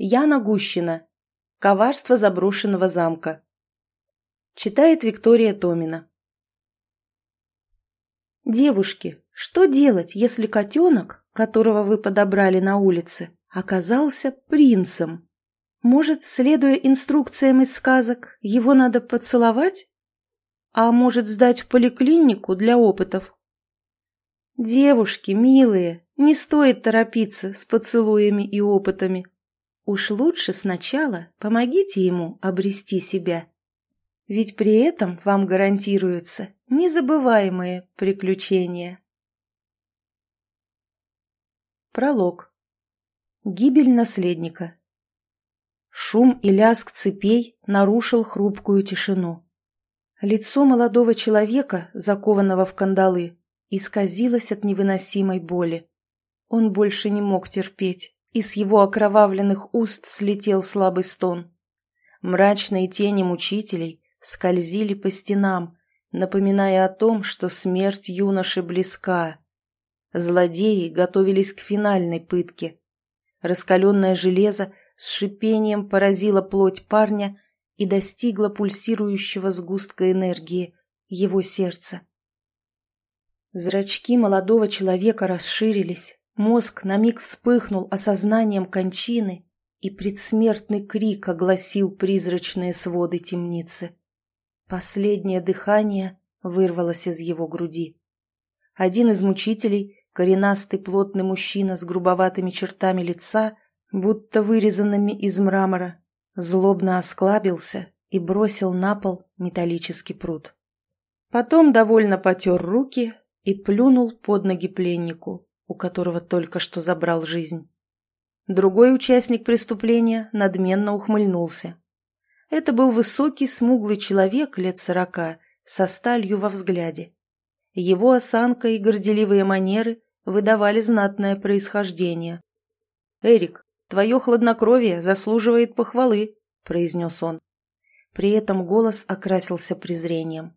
Яна Гущина. Коварство заброшенного замка. Читает Виктория Томина. Девушки, что делать, если котенок, которого вы подобрали на улице, оказался принцем? Может, следуя инструкциям из сказок, его надо поцеловать? А может, сдать в поликлинику для опытов? Девушки, милые, не стоит торопиться с поцелуями и опытами. Уж лучше сначала помогите ему обрести себя. Ведь при этом вам гарантируются незабываемые приключения. Пролог. Гибель наследника. Шум и лязг цепей нарушил хрупкую тишину. Лицо молодого человека, закованного в кандалы, исказилось от невыносимой боли. Он больше не мог терпеть и с его окровавленных уст слетел слабый стон. Мрачные тени мучителей скользили по стенам, напоминая о том, что смерть юноши близка. Злодеи готовились к финальной пытке. Раскаленное железо с шипением поразило плоть парня и достигло пульсирующего сгустка энергии, его сердца. Зрачки молодого человека расширились, Мозг на миг вспыхнул осознанием кончины, и предсмертный крик огласил призрачные своды темницы. Последнее дыхание вырвалось из его груди. Один из мучителей, коренастый плотный мужчина с грубоватыми чертами лица, будто вырезанными из мрамора, злобно осклабился и бросил на пол металлический пруд. Потом довольно потер руки и плюнул под ноги пленнику, у которого только что забрал жизнь. Другой участник преступления надменно ухмыльнулся. Это был высокий, смуглый человек лет сорока, со сталью во взгляде. Его осанка и горделивые манеры выдавали знатное происхождение. «Эрик, твое хладнокровие заслуживает похвалы», — произнес он. При этом голос окрасился презрением.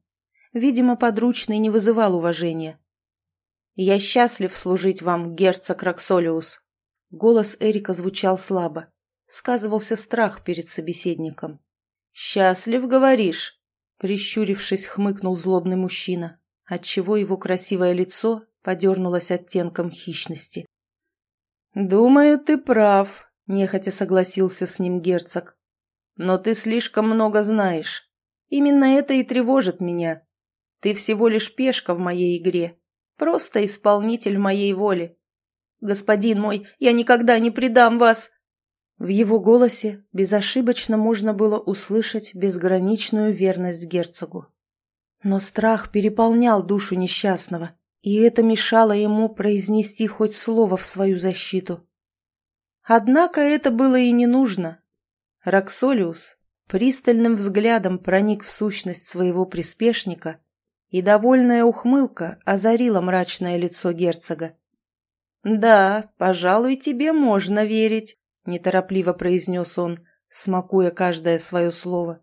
Видимо, подручный не вызывал уважения. «Я счастлив служить вам, герцог Роксолиус». Голос Эрика звучал слабо. Сказывался страх перед собеседником. «Счастлив, говоришь?» Прищурившись, хмыкнул злобный мужчина, отчего его красивое лицо подернулось оттенком хищности. «Думаю, ты прав», — нехотя согласился с ним герцог. «Но ты слишком много знаешь. Именно это и тревожит меня. Ты всего лишь пешка в моей игре, Просто исполнитель моей воли. Господин мой, я никогда не предам вас!» В его голосе безошибочно можно было услышать безграничную верность герцогу. Но страх переполнял душу несчастного, и это мешало ему произнести хоть слово в свою защиту. Однако это было и не нужно. Роксолиус пристальным взглядом проник в сущность своего приспешника и довольная ухмылка озарила мрачное лицо герцога. «Да, пожалуй, тебе можно верить», — неторопливо произнес он, смакуя каждое свое слово.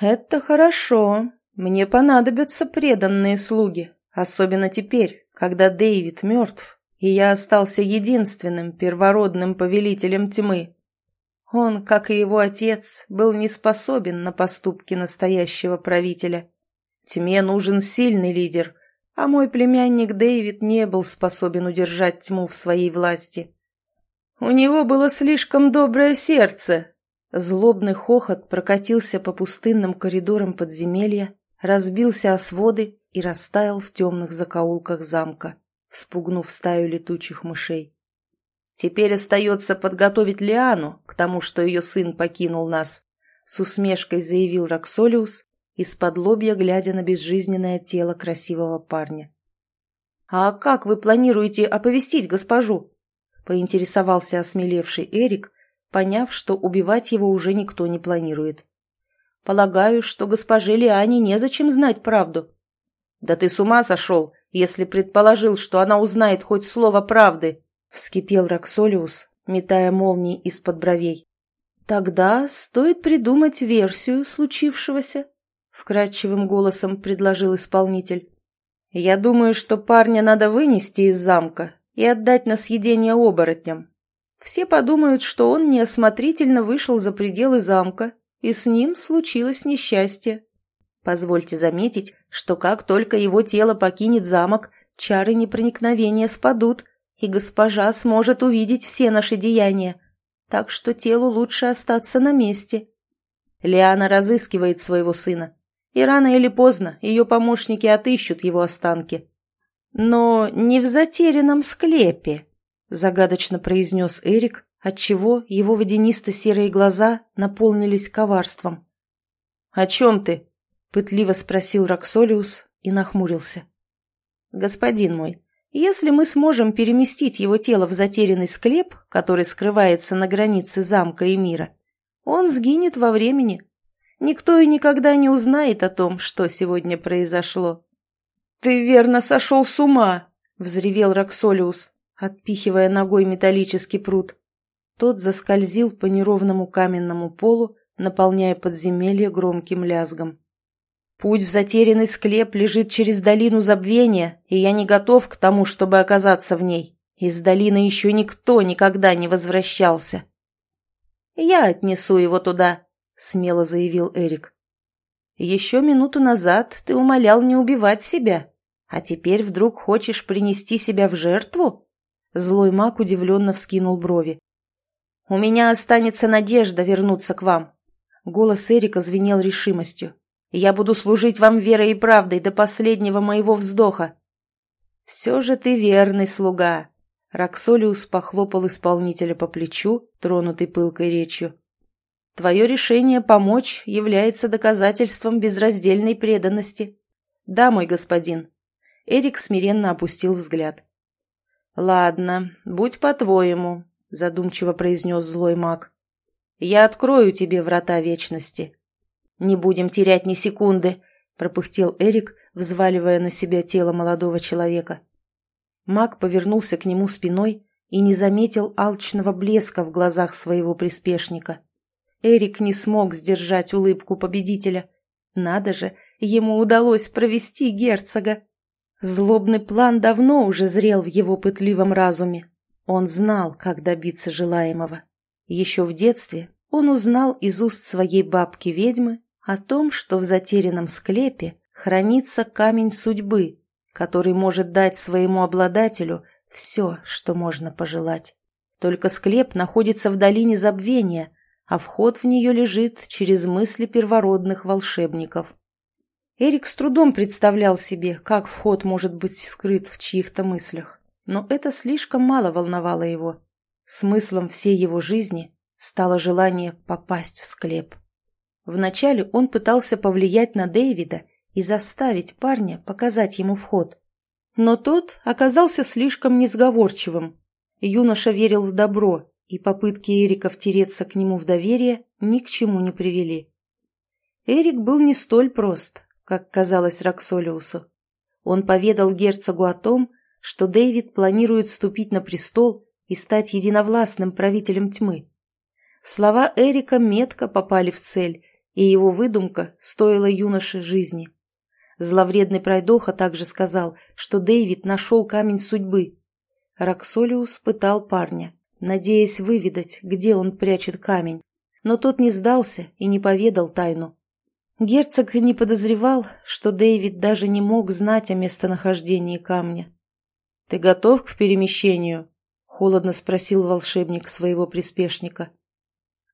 «Это хорошо. Мне понадобятся преданные слуги, особенно теперь, когда Дэвид мертв, и я остался единственным первородным повелителем тьмы. Он, как и его отец, был не способен на поступки настоящего правителя. Тьме нужен сильный лидер, а мой племянник Дэвид не был способен удержать тьму в своей власти. У него было слишком доброе сердце. Злобный хохот прокатился по пустынным коридорам подземелья, разбился о своды и растаял в темных закоулках замка, вспугнув стаю летучих мышей. Теперь остается подготовить Лиану к тому, что ее сын покинул нас, с усмешкой заявил Роксолиус исподлобья глядя на безжизненное тело красивого парня. «А как вы планируете оповестить госпожу?» – поинтересовался осмелевший Эрик, поняв, что убивать его уже никто не планирует. «Полагаю, что госпоже Лиане незачем знать правду». «Да ты с ума сошел, если предположил, что она узнает хоть слово правды!» – вскипел Роксолиус, метая молнии из-под бровей. «Тогда стоит придумать версию случившегося», вкрадчивым голосом предложил исполнитель. «Я думаю, что парня надо вынести из замка и отдать на съедение оборотням. Все подумают, что он неосмотрительно вышел за пределы замка, и с ним случилось несчастье. Позвольте заметить, что как только его тело покинет замок, чары непроникновения спадут, и госпожа сможет увидеть все наши деяния. Так что телу лучше остаться на месте. Лиана разыскивает своего сына, и рано или поздно ее помощники отыщут его останки. «Но не в затерянном склепе», — загадочно произнес Эрик, отчего его водянисто-серые глаза наполнились коварством. «О чем ты?» — пытливо спросил Роксолиус и нахмурился. «Господин мой, если мы сможем переместить его тело в затерянный склеп, который скрывается на границе замка и мира, он сгинет во времени. Никто и никогда не узнает о том, что сегодня произошло». «Ты верно сошел с ума!» — взревел Роксолиус, отпихивая ногой металлический пруд. Тот заскользил по неровному каменному полу, наполняя подземелье громким лязгом. «Путь в затерянный склеп лежит через долину забвения, и я не готов к тому, чтобы оказаться в ней. Из долины еще никто никогда не возвращался». «Я отнесу его туда», — смело заявил Эрик. «Еще минуту назад ты умолял не убивать себя, а теперь вдруг хочешь принести себя в жертву?» Злой маг удивленно вскинул брови. «У меня останется надежда вернуться к вам». Голос Эрика звенел решимостью. «Я буду служить вам верой и правдой до последнего моего вздоха». «Все же ты верный слуга», — Роксолиус похлопал исполнителя по плечу, тронутый пылкой речью. «Твое решение помочь является доказательством безраздельной преданности. Да, мой господин». Эрик смиренно опустил взгляд. «Ладно, будь по-твоему», — задумчиво произнес злой маг. «Я открою тебе врата вечности». «Не будем терять ни секунды», — пропыхтел Эрик, взваливая на себя тело молодого человека. Маг повернулся к нему спиной и не заметил алчного блеска в глазах своего приспешника. Эрик не смог сдержать улыбку победителя. Надо же, ему удалось провести герцога. Злобный план давно уже зрел в его пытливом разуме. Он знал, как добиться желаемого. Еще в детстве он узнал из уст своей бабки-ведьмы о том, что в затерянном склепе хранится камень судьбы, который может дать своему обладателю все, что можно пожелать. Только склеп находится в долине забвения, а вход в нее лежит через мысли первородных волшебников. Эрик с трудом представлял себе, как вход может быть скрыт в чьих-то мыслях но это слишком мало волновало его. Смыслом всей его жизни стало желание попасть в склеп. Вначале он пытался повлиять на Дэвида и заставить парня показать ему вход. Но тот оказался слишком несговорчивым. Юноша верил в добро, и попытки Эрика втереться к нему в доверие ни к чему не привели. Эрик был не столь прост, как казалось Роксолиусу. Он поведал герцогу о том, что Дэвид планирует ступить на престол и стать единовластным правителем тьмы. Слова Эрика метко попали в цель, и его выдумка стоила юноше жизни. Зловредный пройдоха также сказал, что Дэвид нашел камень судьбы. Роксолиус пытал парня, надеясь выведать, где он прячет камень, но тот не сдался и не поведал тайну. Герцог не подозревал, что Дэвид даже не мог знать о местонахождении камня. «Ты готов к перемещению?» — холодно спросил волшебник своего приспешника.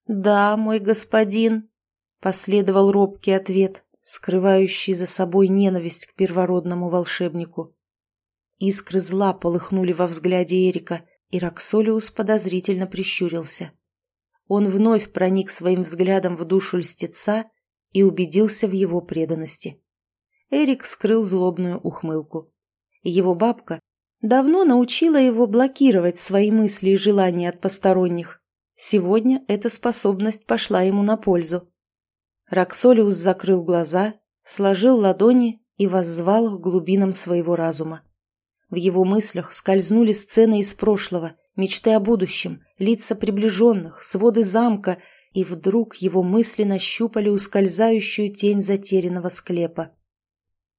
«Да, мой господин», — последовал робкий ответ, скрывающий за собой ненависть к первородному волшебнику. Искры зла полыхнули во взгляде Эрика, и подозрительно прищурился. Он вновь проник своим взглядом в душу льстеца и убедился в его преданности. Эрик скрыл злобную ухмылку. Его бабка давно научила его блокировать свои мысли и желания от посторонних. Сегодня эта способность пошла ему на пользу. Роксолиус закрыл глаза, сложил ладони и воззвал к глубинам своего разума. В его мыслях скользнули сцены из прошлого, мечты о будущем, лица приближенных, своды замка, и вдруг его мысли нащупали ускользающую тень затерянного склепа.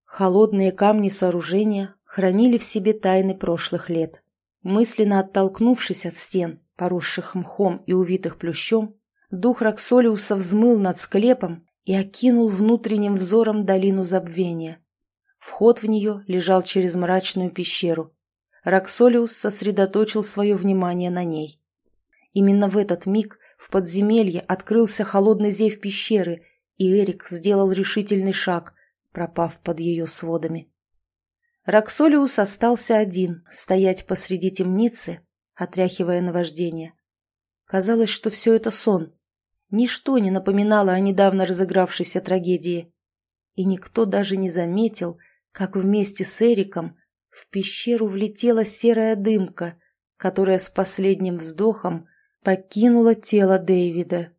Холодные камни сооружения хранили в себе тайны прошлых лет. Мысленно оттолкнувшись от стен, поросших мхом и увитых плющом, дух Роксолиуса взмыл над склепом и окинул внутренним взором долину забвения. Вход в нее лежал через мрачную пещеру. Роксолиус сосредоточил свое внимание на ней. Именно в этот миг в подземелье открылся холодный зев пещеры, и Эрик сделал решительный шаг, пропав под ее сводами. Роксолиус остался один, стоять посреди темницы, отряхивая наваждение. Казалось, что все это сон. Ничто не напоминало о недавно разыгравшейся трагедии. И никто даже не заметил, как вместе с Эриком в пещеру влетела серая дымка, которая с последним вздохом покинула тело Дэвида.